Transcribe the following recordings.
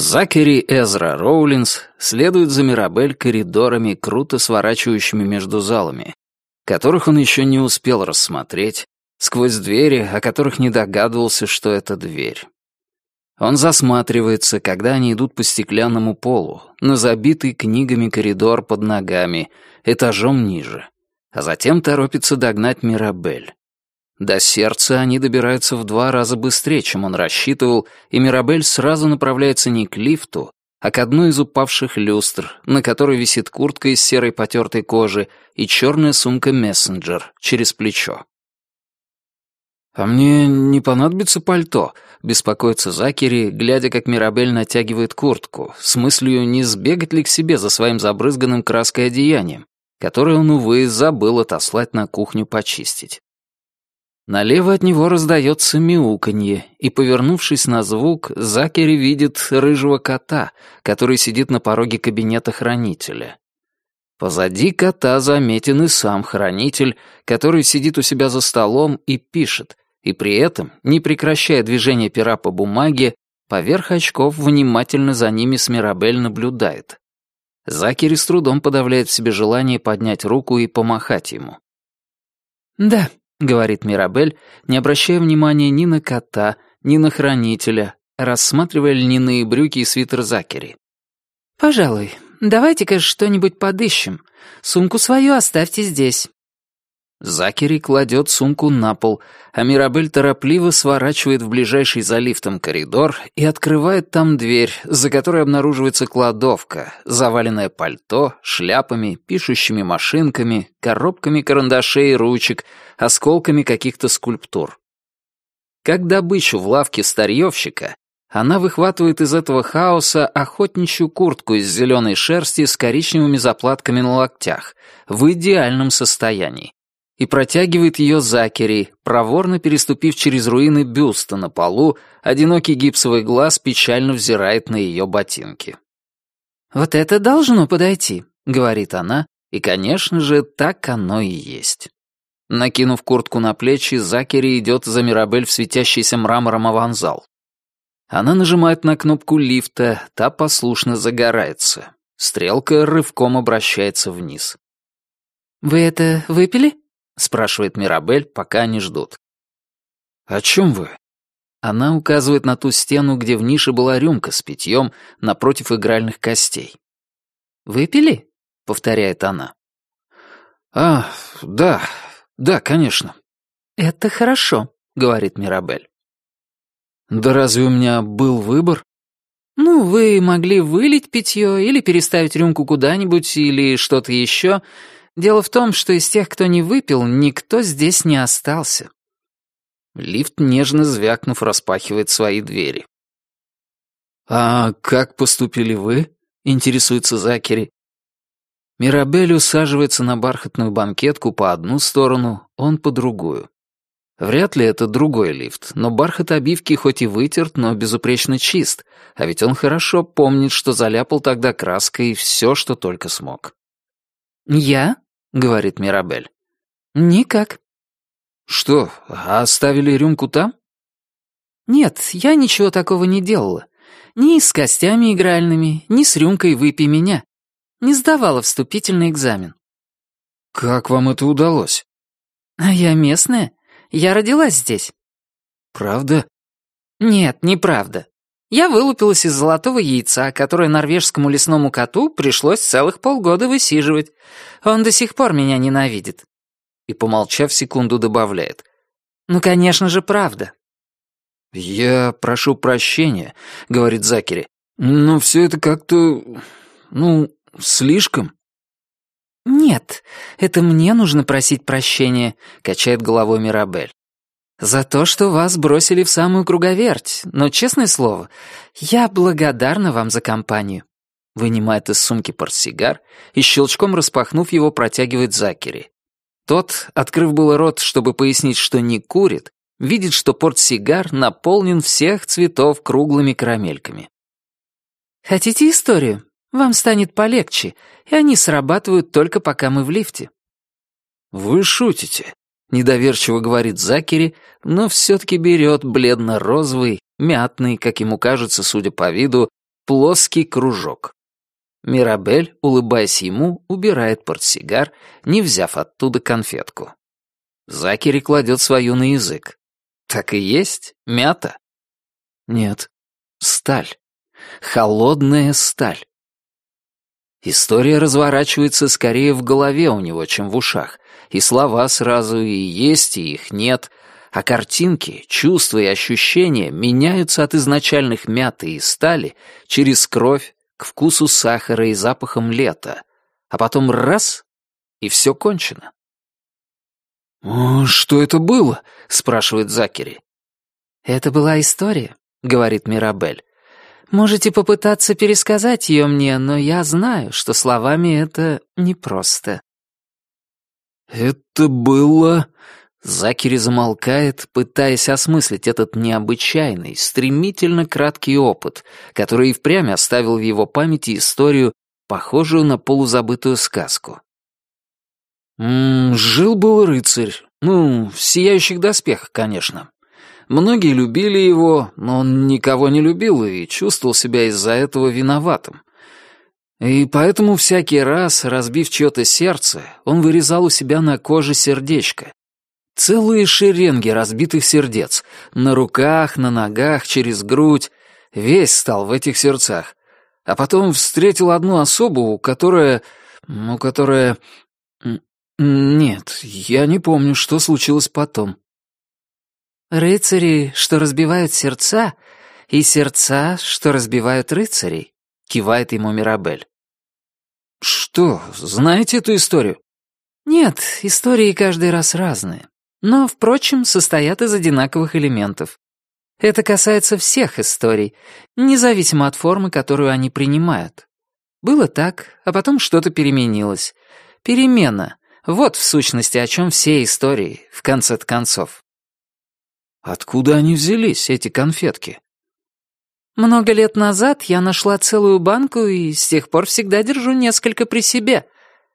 Закери Эзра Роулинс следует за Мирабель коридорами, круто сворачивающими между залами, которых он еще не успел рассмотреть, сквозь двери, о которых не догадывался, что это дверь. Он засматривается, когда они идут по стеклянному полу, на забитый книгами коридор под ногами, этажом ниже, а затем торопится догнать Мирабель. До сердца они добираются в два раза быстрее, чем он рассчитывал, и Мирабель сразу направляется не к лифту, а к одной из упавших люстр, на которой висит куртка из серой потертой кожи и черная сумка «Мессенджер» через плечо. «А мне не понадобится пальто», — беспокоится Закери, глядя, как Мирабель натягивает куртку, с мыслью, не сбегать ли к себе за своим забрызганным краской одеянием, которое он, увы, забыл отослать на кухню почистить. Налево от него раздается мяуканье, и, повернувшись на звук, Закери видит рыжего кота, который сидит на пороге кабинета хранителя. Позади кота заметен и сам хранитель, который сидит у себя за столом и пишет, и при этом, не прекращая движения пера по бумаге, поверх очков внимательно за ними с Мирабель наблюдает. Закери с трудом подавляет в себе желание поднять руку и помахать ему. «Да», — говорит Мирабель, не обращая внимания ни на кота, ни на хранителя, рассматривая льняные брюки и свитер Закери. «Пожалуй, давайте-ка что-нибудь подыщем. Сумку свою оставьте здесь. Закери кладет сумку на пол, а Мирабель торопливо сворачивает в ближайший за лифтом коридор и открывает там дверь, за которой обнаруживается кладовка, заваленная пальто, шляпами, пишущими машинками, коробками карандашей и ручек, осколками каких-то скульптур. Как добычу в лавке старьевщика, она выхватывает из этого хаоса охотничью куртку из зеленой шерсти с коричневыми заплатками на локтях, в идеальном состоянии и протягивает ее Закери, проворно переступив через руины бюста на полу, одинокий гипсовый глаз печально взирает на ее ботинки. «Вот это должно подойти», — говорит она, и, конечно же, так оно и есть. Накинув куртку на плечи, Закери идет за Мирабель в светящийся мрамором аванзал. Она нажимает на кнопку лифта, та послушно загорается. Стрелка рывком обращается вниз. «Вы это выпили?» Спрашивает Мирабель, пока они ждут. «О чем вы?» Она указывает на ту стену, где в нише была рюмка с питьем напротив игральных костей. «Выпили?» — повторяет она. «А, да, да, конечно». «Это хорошо», — говорит Мирабель. «Да разве у меня был выбор?» «Ну, вы могли вылить питье или переставить рюмку куда-нибудь или что-то еще, Дело в том, что из тех, кто не выпил, никто здесь не остался. Лифт, нежно звякнув, распахивает свои двери. «А как поступили вы?» — интересуется Закери. Мирабель усаживается на бархатную банкетку по одну сторону, он по другую. Вряд ли это другой лифт, но бархат обивки хоть и вытерт, но безупречно чист, а ведь он хорошо помнит, что заляпал тогда краской все, что только смог. «Я?» — говорит Мирабель. «Никак». «Что, оставили рюмку там?» «Нет, я ничего такого не делала. Ни с костями игральными, ни с рюмкой «Выпей меня». Не сдавала вступительный экзамен». «Как вам это удалось?» «А я местная. Я родилась здесь». «Правда?» «Нет, неправда. Я вылупилась из золотого яйца, которое норвежскому лесному коту пришлось целых полгода высиживать. Он до сих пор меня ненавидит. И, помолчав секунду, добавляет. Ну, конечно же, правда. «Я прошу прощения», — говорит Закери, «но все это как-то... ну, слишком». «Нет, это мне нужно просить прощения», — качает головой Мирабель. «За то, что вас бросили в самую круговерть, но, честное слово, я благодарна вам за компанию». Вынимает из сумки портсигар и, щелчком распахнув его, протягивает Закери. Тот, открыв было рот, чтобы пояснить, что не курит, видит, что портсигар наполнен всех цветов круглыми карамельками. «Хотите историю? Вам станет полегче, и они срабатывают только пока мы в лифте». «Вы шутите?» Недоверчиво говорит Закери, но все-таки берет бледно-розовый, мятный, как ему кажется, судя по виду, плоский кружок. Мирабель, улыбаясь ему, убирает портсигар, не взяв оттуда конфетку. Закери кладет свою на язык. Так и есть, мята. Нет, сталь. Холодная сталь. История разворачивается скорее в голове у него, чем в ушах. И слова сразу и есть, и их нет. А картинки, чувства и ощущения меняются от изначальных мяты и стали через кровь к вкусу сахара и запахам лета. А потом раз — и все кончено. «Что это было?» — спрашивает Закери. «Это была история», — говорит Мирабель. Можете попытаться пересказать ее мне, но я знаю, что словами это непросто». «Это было...» Закери замолкает, пытаясь осмыслить этот необычайный, стремительно краткий опыт, который и впрямь оставил в его памяти историю, похожую на полузабытую сказку. «Жил-был рыцарь. Ну, в сияющих доспехах, конечно. Многие любили его, но он никого не любил и чувствовал себя из-за этого виноватым. И поэтому всякий раз, разбив чье-то сердце, он вырезал у себя на коже сердечко. Целые шеренги разбитых сердец. На руках, на ногах, через грудь. Весь стал в этих сердцах. А потом встретил одну особу, которая... Ну, которая... Нет, я не помню, что случилось потом. «Рыцари, что разбивают сердца, и сердца, что разбивают рыцарей», — кивает ему Мирабель. «Что, знаете эту историю?» «Нет, истории каждый раз разные, но, впрочем, состоят из одинаковых элементов. Это касается всех историй, независимо от формы, которую они принимают. Было так, а потом что-то переменилось. Перемена — вот в сущности о чем все истории, в конце концов. Откуда они взялись, эти конфетки? Много лет назад я нашла целую банку и с тех пор всегда держу несколько при себе.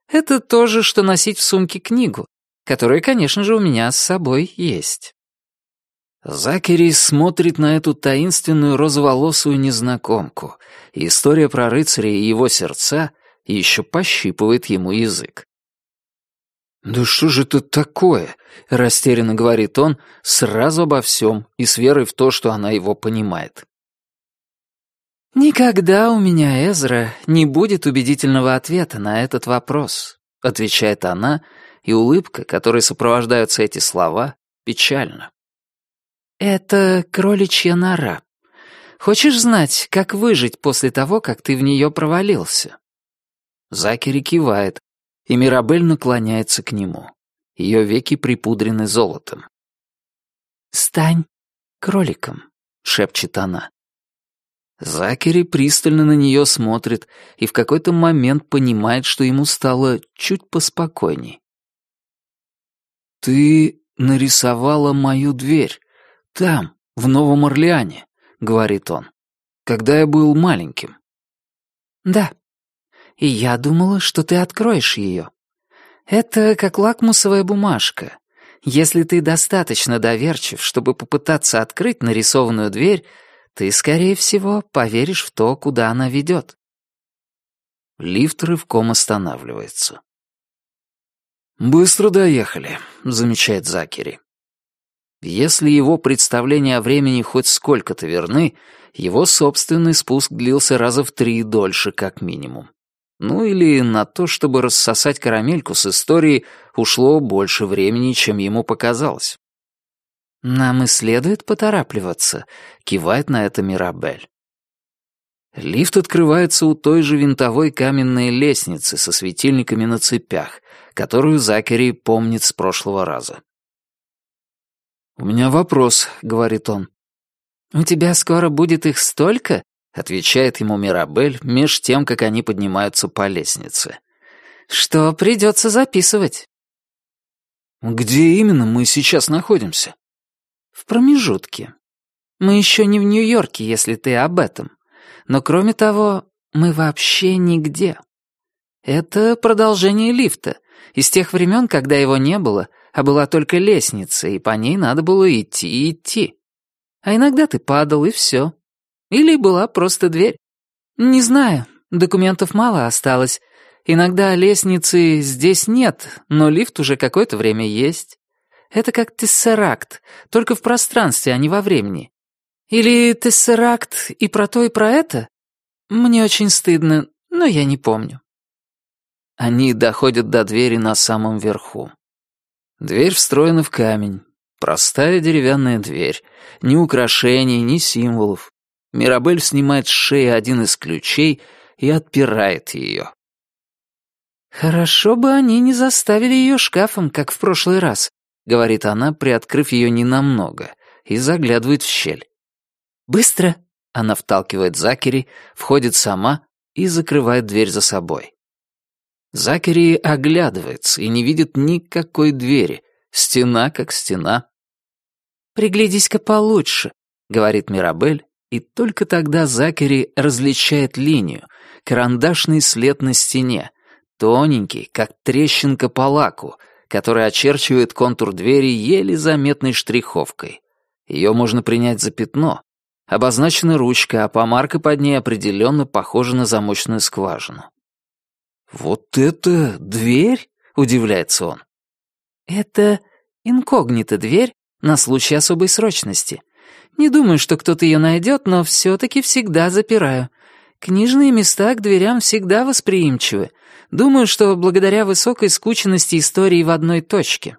Это то же, что носить в сумке книгу, которая, конечно же, у меня с собой есть. Закери смотрит на эту таинственную розоволосую незнакомку, история про рыцаря и его сердца еще пощипывает ему язык. «Да что же это такое?» — растерянно говорит он, сразу обо всем и с верой в то, что она его понимает. «Никогда у меня, Эзра, не будет убедительного ответа на этот вопрос», — отвечает она, и улыбка, которой сопровождаются эти слова, печальна. «Это кроличья нора. Хочешь знать, как выжить после того, как ты в нее провалился?» Закери кивает, и Мирабель наклоняется к нему. Ее веки припудрены золотом. «Стань кроликом», — шепчет она. Закери пристально на нее смотрит и в какой-то момент понимает, что ему стало чуть поспокойней. «Ты нарисовала мою дверь. Там, в Новом Орлеане», — говорит он, — «когда я был маленьким». «Да», и я думала, что ты откроешь ее. Это как лакмусовая бумажка. Если ты достаточно доверчив, чтобы попытаться открыть нарисованную дверь, ты, скорее всего, поверишь в то, куда она ведет. Лифт рывком останавливается. «Быстро доехали», — замечает Закери. Если его представления о времени хоть сколько-то верны, его собственный спуск длился раза в три дольше, как минимум. Ну или на то, чтобы рассосать карамельку с историей, ушло больше времени, чем ему показалось. «Нам и следует поторапливаться», — кивает на это Мирабель. Лифт открывается у той же винтовой каменной лестницы со светильниками на цепях, которую Закери помнит с прошлого раза. «У меня вопрос», — говорит он. «У тебя скоро будет их столько?» отвечает ему Мирабель меж тем, как они поднимаются по лестнице. Что придется записывать. Где именно мы сейчас находимся? В промежутке. Мы еще не в Нью-Йорке, если ты об этом. Но кроме того, мы вообще нигде. Это продолжение лифта, из тех времен, когда его не было, а была только лестница, и по ней надо было идти и идти. А иногда ты падал, и все. Или была просто дверь. «Не знаю. Документов мало осталось. Иногда лестницы здесь нет, но лифт уже какое-то время есть. Это как тессеракт, только в пространстве, а не во времени. Или тессеракт и про то, и про это? Мне очень стыдно, но я не помню». Они доходят до двери на самом верху. Дверь встроена в камень. Простая деревянная дверь. Ни украшений, ни символов. Мирабель снимает с шеи один из ключей и отпирает ее. «Хорошо бы они не заставили ее шкафом, как в прошлый раз», — говорит она, приоткрыв ее ненамного, и заглядывает в щель. «Быстро!» — она вталкивает Закери, входит сама и закрывает дверь за собой. Закери оглядывается и не видит никакой двери, стена как стена. «Приглядись-ка получше», — говорит Мирабель, и только тогда Закери различает линию, карандашный след на стене, тоненький, как трещинка по лаку, который очерчивает контур двери еле заметной штриховкой. Ее можно принять за пятно. Обозначена ручка, а помарка под ней определенно похожа на замочную скважину. «Вот это дверь?» — удивляется он. «Это инкогнито-дверь на случай особой срочности. Не думаю, что кто-то ее найдет, но все-таки всегда запираю. Книжные места к дверям всегда восприимчивы. Думаю, что благодаря высокой скученности истории в одной точке».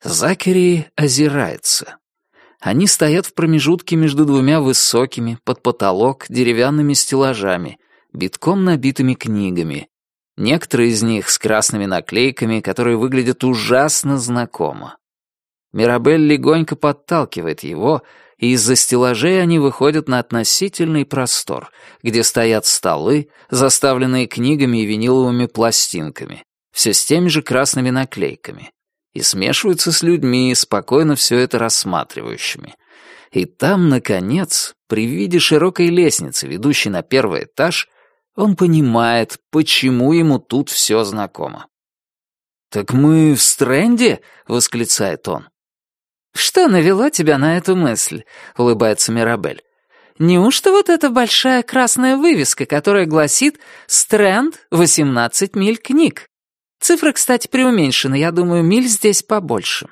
Закери озирается. Они стоят в промежутке между двумя высокими, под потолок, деревянными стеллажами, битком набитыми книгами. Некоторые из них с красными наклейками, которые выглядят ужасно знакомо. Мирабель легонько подталкивает его, и из-за стеллажей они выходят на относительный простор, где стоят столы, заставленные книгами и виниловыми пластинками, все с теми же красными наклейками, и смешиваются с людьми, спокойно все это рассматривающими. И там, наконец, при виде широкой лестницы, ведущей на первый этаж, он понимает, почему ему тут все знакомо. «Так мы в Стрэнде?» — восклицает он. «Что навело тебя на эту мысль?» — улыбается Мирабель. «Неужто вот эта большая красная вывеска, которая гласит «Стрэнд, 18 миль книг»? Цифра, кстати, преуменьшена, я думаю, миль здесь побольше».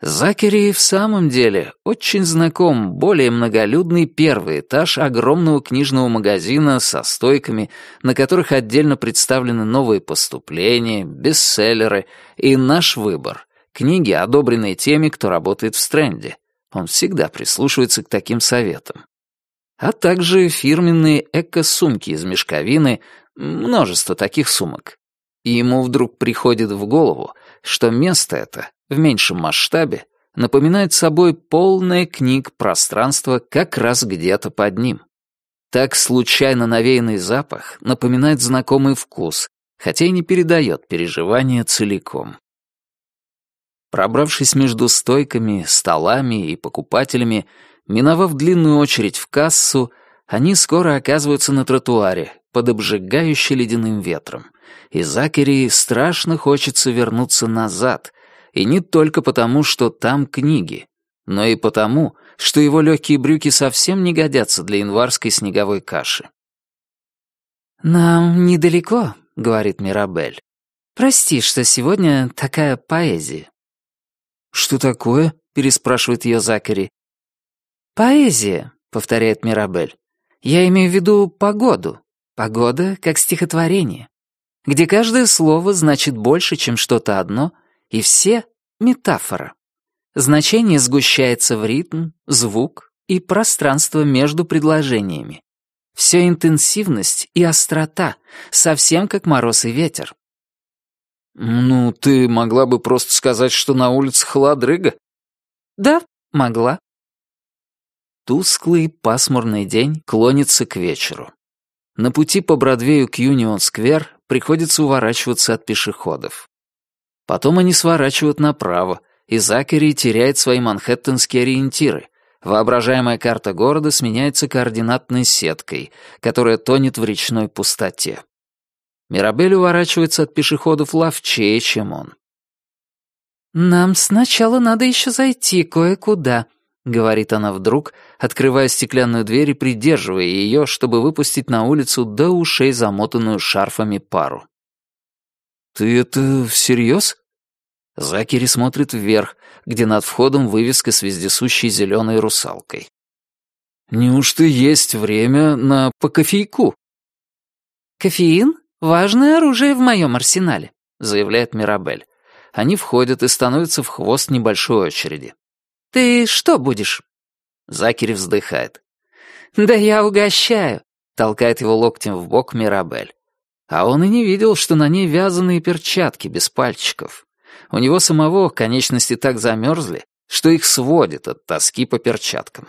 Закери в самом деле очень знаком более многолюдный первый этаж огромного книжного магазина со стойками, на которых отдельно представлены новые поступления, бестселлеры и наш выбор — книги, одобренные теми, кто работает в Стрэнде. Он всегда прислушивается к таким советам. А также фирменные эко-сумки из мешковины, множество таких сумок. И ему вдруг приходит в голову, что место это в меньшем масштабе напоминает собой полное книг пространство как раз где-то под ним. Так случайно навеянный запах напоминает знакомый вкус, хотя и не передает переживания целиком. Пробравшись между стойками, столами и покупателями, миновав длинную очередь в кассу, они скоро оказываются на тротуаре, под обжигающе ледяным ветром. И Закери страшно хочется вернуться назад, и не только потому, что там книги, но и потому, что его легкие брюки совсем не годятся для январской снеговой каши. «Нам недалеко», — говорит Мирабель. «Прости, что сегодня такая поэзия». «Что такое?» — переспрашивает ее Закари. «Поэзия», — повторяет Мирабель. «Я имею в виду погоду. Погода как стихотворение, где каждое слово значит больше, чем что-то одно — и все — метафора. Значение сгущается в ритм, звук и пространство между предложениями. Все интенсивность и острота, совсем как мороз и ветер. «Ну, ты могла бы просто сказать, что на улице холодрыга?» «Да, могла». Тусклый пасмурный день клонится к вечеру. На пути по Бродвею к Юнион-сквер приходится уворачиваться от пешеходов. Потом они сворачивают направо, и Закари теряет свои манхэттенские ориентиры. Воображаемая карта города сменяется координатной сеткой, которая тонет в речной пустоте. Мирабель уворачивается от пешеходов ловчее, чем он. «Нам сначала надо еще зайти кое-куда», — говорит она вдруг, открывая стеклянную дверь и придерживая ее, чтобы выпустить на улицу до ушей замотанную шарфами пару. «Ты это всерьез?» Закери смотрит вверх, где над входом вывеска с вездесущей зеленой русалкой. «Неужто есть время на по кофейку?» «Кофеин — важное оружие в моем арсенале», — заявляет Мирабель. Они входят и становятся в хвост небольшой очереди. «Ты что будешь?» Закери вздыхает. «Да я угощаю», — толкает его локтем в бок Мирабель. А он и не видел, что на ней вязаные перчатки без пальчиков. У него самого конечности так замерзли, что их сводит от тоски по перчаткам.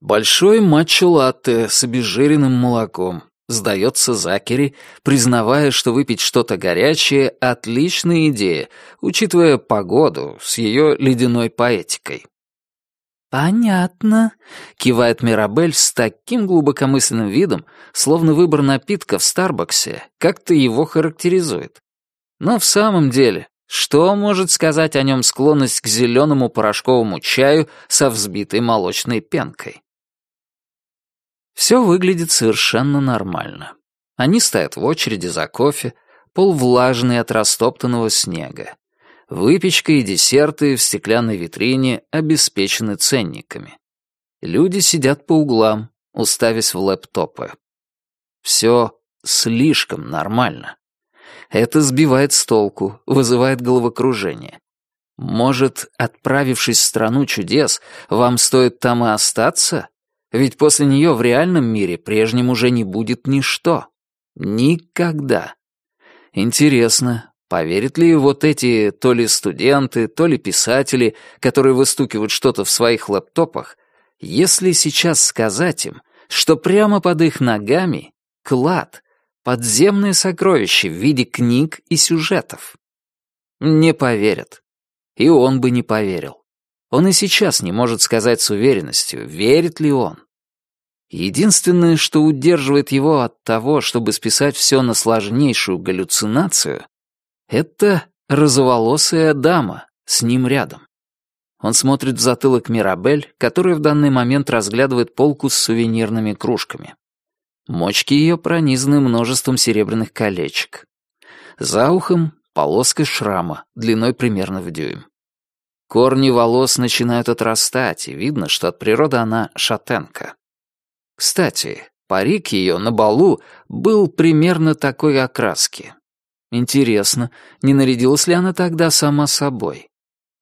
Большой матчо-латте с обезжиренным молоком, сдается Закери, признавая, что выпить что-то горячее — отличная идея, учитывая погоду с ее ледяной поэтикой. «Понятно», — кивает Мирабель с таким глубокомысленным видом, словно выбор напитка в Старбаксе как-то его характеризует. Но в самом деле, что может сказать о нем склонность к зеленому порошковому чаю со взбитой молочной пенкой? Все выглядит совершенно нормально. Они стоят в очереди за кофе, пол влажный от растоптанного снега. Выпечка и десерты в стеклянной витрине обеспечены ценниками. Люди сидят по углам, уставясь в лэптопы. Все слишком нормально. Это сбивает с толку, вызывает головокружение. Может, отправившись в страну чудес, вам стоит там и остаться? Ведь после нее в реальном мире прежним уже не будет ничто. Никогда. Интересно, Поверят ли вот эти то ли студенты, то ли писатели, которые выстукивают что-то в своих лэптопах, если сейчас сказать им, что прямо под их ногами клад, подземные сокровища в виде книг и сюжетов? Не поверят. И он бы не поверил. Он и сейчас не может сказать с уверенностью, верит ли он. Единственное, что удерживает его от того, чтобы списать все на сложнейшую галлюцинацию, это розоволосая дама с ним рядом. Он смотрит в затылок Мирабель, которая в данный момент разглядывает полку с сувенирными кружками. Мочки ее пронизаны множеством серебряных колечек. За ухом полоска шрама, длиной примерно в дюйм. Корни волос начинают отрастать, и видно, что от природы она шатенка. Кстати, парик ее на балу был примерно такой окраски. Интересно, не нарядилась ли она тогда сама собой?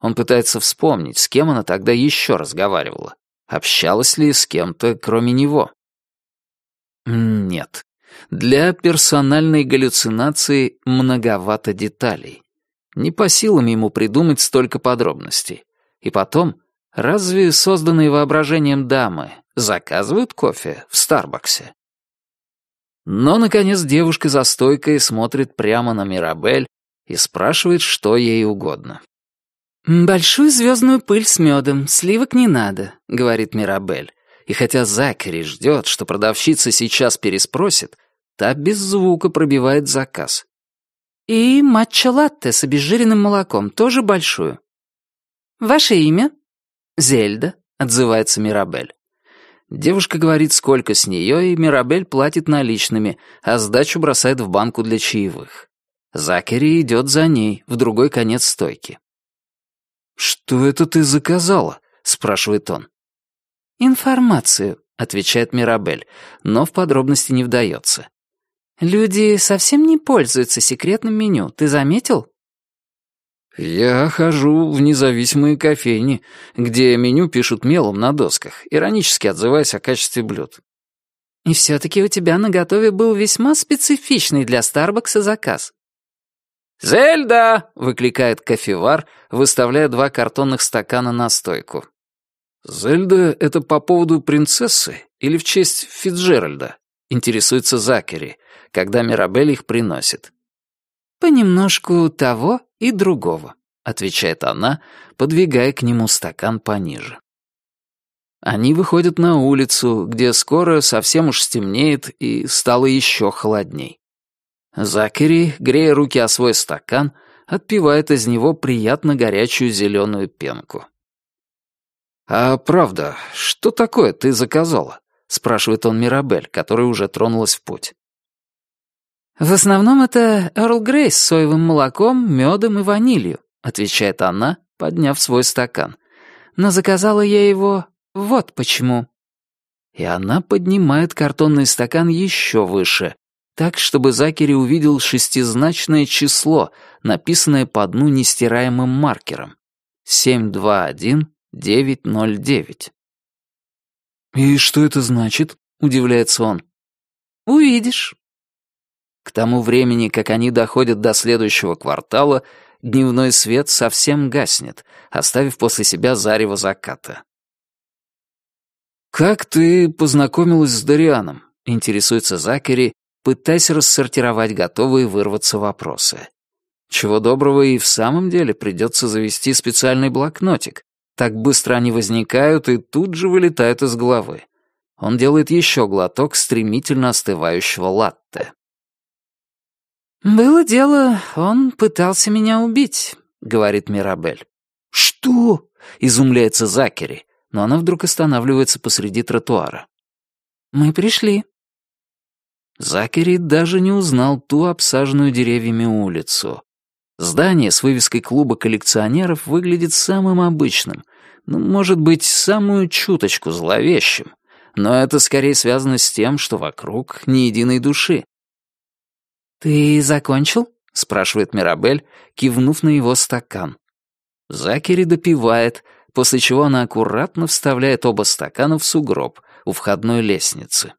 Он пытается вспомнить, с кем она тогда еще разговаривала. Общалась ли с кем-то, кроме него? Нет. Для персональной галлюцинации многовато деталей. Не по силам ему придумать столько подробностей. И потом, разве созданные воображением дамы заказывают кофе в Старбаксе? Но, наконец, девушка за стойкой смотрит прямо на Мирабель и спрашивает, что ей угодно. «Большую звездную пыль с медом, сливок не надо», — говорит Мирабель. И хотя Закари ждет, что продавщица сейчас переспросит, та без звука пробивает заказ. «И матча-латте с обезжиренным молоком, тоже большую». «Ваше имя?» «Зельда», — отзывается Мирабель. Девушка говорит, сколько с нее, и Мирабель платит наличными, а сдачу бросает в банку для чаевых. Закери идет за ней, в другой конец стойки. «Что это ты заказала?» — спрашивает он. «Информацию», — отвечает Мирабель, но в подробности не вдается. «Люди совсем не пользуются секретным меню, ты заметил?» «Я хожу в независимые кофейни, где меню пишут мелом на досках, иронически отзываясь о качестве блюд». «И все-таки у тебя на готове был весьма специфичный для Старбакса заказ». «Зельда!» — выкликает кофевар, выставляя два картонных стакана на стойку. «Зельда — это по поводу принцессы или в честь Фитджеральда?» — интересуется Закери, когда Мирабель их приносит. «Понемножку того и другого», — отвечает она, подвигая к нему стакан пониже. Они выходят на улицу, где скоро совсем уж стемнеет и стало еще холодней. Закери, грея руки о свой стакан, отпивает из него приятно горячую зеленую пенку. «А правда, что такое ты заказала?» — спрашивает он Мирабель, которая уже тронулась в путь. «В основном это Эрл Грей с соевым молоком, медом и ванилью», — отвечает она, подняв свой стакан. «Но заказала я его вот почему». И она поднимает картонный стакан еще выше, так, чтобы Закери увидел шестизначное число, написанное по дну нестираемым маркером. 721909. «И что это значит?» — удивляется он. «Увидишь». К тому времени, как они доходят до следующего квартала, дневной свет совсем гаснет, оставив после себя зарево заката. «Как ты познакомилась с Дарианом?» — интересуется Закери, пытаясь рассортировать готовые вырваться вопросы. Чего доброго и в самом деле придется завести специальный блокнотик. Так быстро они возникают и тут же вылетают из головы. Он делает еще глоток стремительно остывающего латте. «Было дело, он пытался меня убить», — говорит Мирабель. «Что?» — изумляется Закери, но она вдруг останавливается посреди тротуара. «Мы пришли». Закери даже не узнал ту обсаженную деревьями улицу. Здание с вывеской клуба коллекционеров выглядит самым обычным, ну, может быть, самую чуточку зловещим, но это скорее связано с тем, что вокруг ни единой души. «Ты закончил?» — спрашивает Мирабель, кивнув на его стакан. Закери допивает, после чего она аккуратно вставляет оба стакана в сугроб у входной лестницы.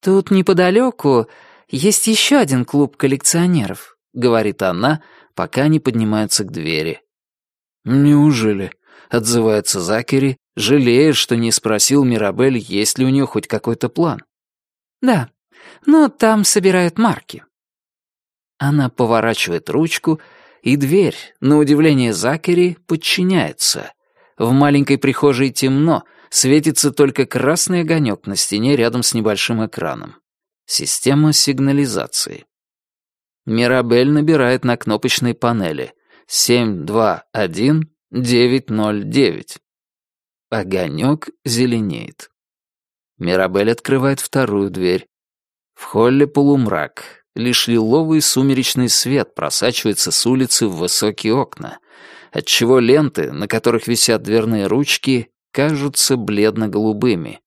«Тут неподалеку есть еще один клуб коллекционеров», — говорит она, пока они поднимаются к двери. «Неужели?» — отзывается Закери, жалея, что не спросил Мирабель, есть ли у нее хоть какой-то план. «Да, но там собирают марки». Она поворачивает ручку, и дверь, на удивление Закери, подчиняется. В маленькой прихожей темно, светится только красный огонек на стене рядом с небольшим экраном. Система сигнализации. Мирабель набирает на кнопочной панели 721-909. Огонек зеленеет. Мирабель открывает вторую дверь. В холле полумрак. Лишь лиловый сумеречный свет просачивается с улицы в высокие окна, отчего ленты, на которых висят дверные ручки, кажутся бледно-голубыми.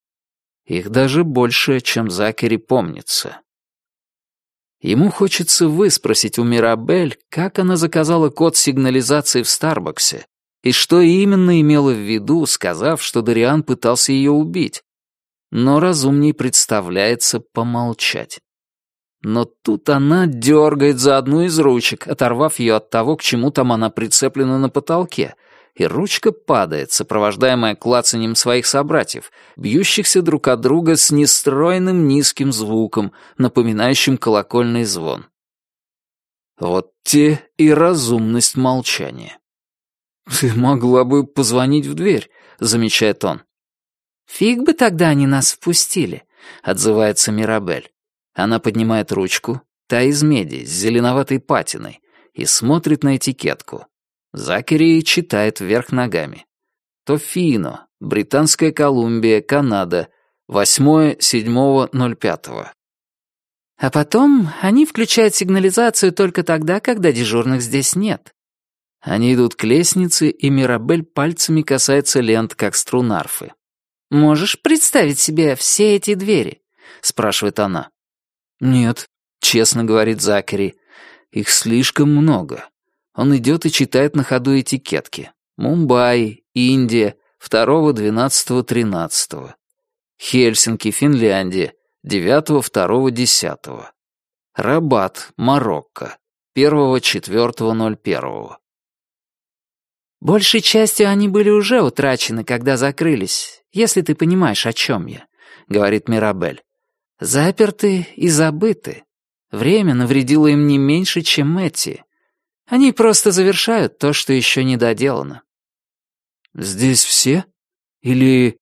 Их даже больше, чем Закери помнится. Ему хочется выспросить у Мирабель, как она заказала код сигнализации в Старбаксе, и что именно имела в виду, сказав, что Дариан пытался ее убить. Но разумней представляется помолчать. Но тут она дергает за одну из ручек, оторвав ее от того, к чему там она прицеплена на потолке — и ручка падает, сопровождаемая клацанием своих собратьев, бьющихся друг от друга с нестройным низким звуком, напоминающим колокольный звон. Вот те и разумность молчания. «Ты могла бы позвонить в дверь», — замечает он. «Фиг бы тогда они нас впустили», — отзывается Мирабель. Она поднимает ручку, та из меди, с зеленоватой патиной, и смотрит на этикетку. Закери читает вверх ногами. Тофино, Британская Колумбия, Канада, 8-7-05. А потом они включают сигнализацию только тогда, когда дежурных здесь нет. Они идут к лестнице, и Мирабель пальцами касается лент, как струн арфы. «Можешь представить себе все эти двери?» — спрашивает она. «Нет», — честно говорит Закери. «Их слишком много. Он идет и читает на ходу этикетки. Мумбаи, Индия, 2-12-13. Хельсинки, Финляндия, 9-2-10. Рабат, Марокко, 1-4-01. Большей частью они были уже утрачены, когда закрылись, если ты понимаешь, о чем я, — говорит Мирабель. Заперты и забыты. Время навредило им не меньше, чем эти. Они просто завершают то, что еще не доделано. Здесь все? Или...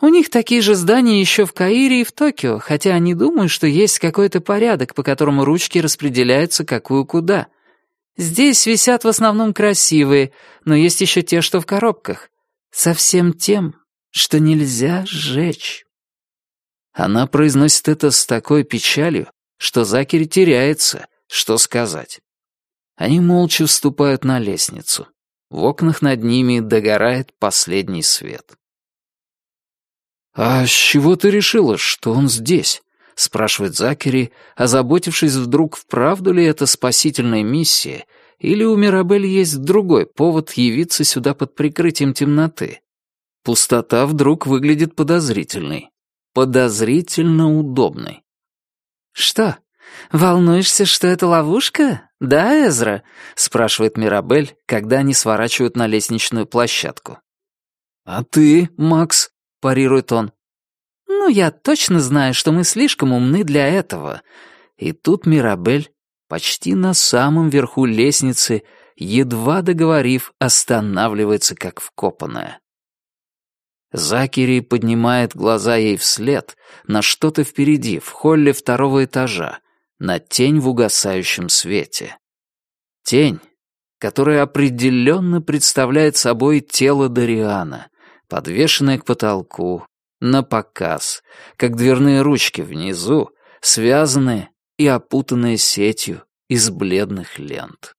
У них такие же здания еще в Каире и в Токио, хотя они думают, что есть какой-то порядок, по которому ручки распределяются какую куда. Здесь висят в основном красивые, но есть еще те, что в коробках. Со всем тем, что нельзя сжечь. Она произносит это с такой печалью, что Закери теряется, что сказать. Они молча вступают на лестницу. В окнах над ними догорает последний свет. «А с чего ты решила, что он здесь?» — спрашивает Закери, озаботившись вдруг, вправду ли это спасительная миссия, или у Мирабель есть другой повод явиться сюда под прикрытием темноты. Пустота вдруг выглядит подозрительной. Подозрительно удобной. «Что, волнуешься, что это ловушка, да, Эзра?» — спрашивает Мирабель, когда они сворачивают на лестничную площадку. «А ты, Макс?» — парирует он. «Ну, я точно знаю, что мы слишком умны для этого». И тут Мирабель, почти на самом верху лестницы, едва договорив, останавливается как вкопанная. Закери поднимает глаза ей вслед на что-то впереди, в холле второго этажа, на тень в угасающем свете. Тень, которая определенно представляет собой тело Дариана, подвешенное к потолку, на показ, как дверные ручки внизу, связанные и опутанные сетью из бледных лент.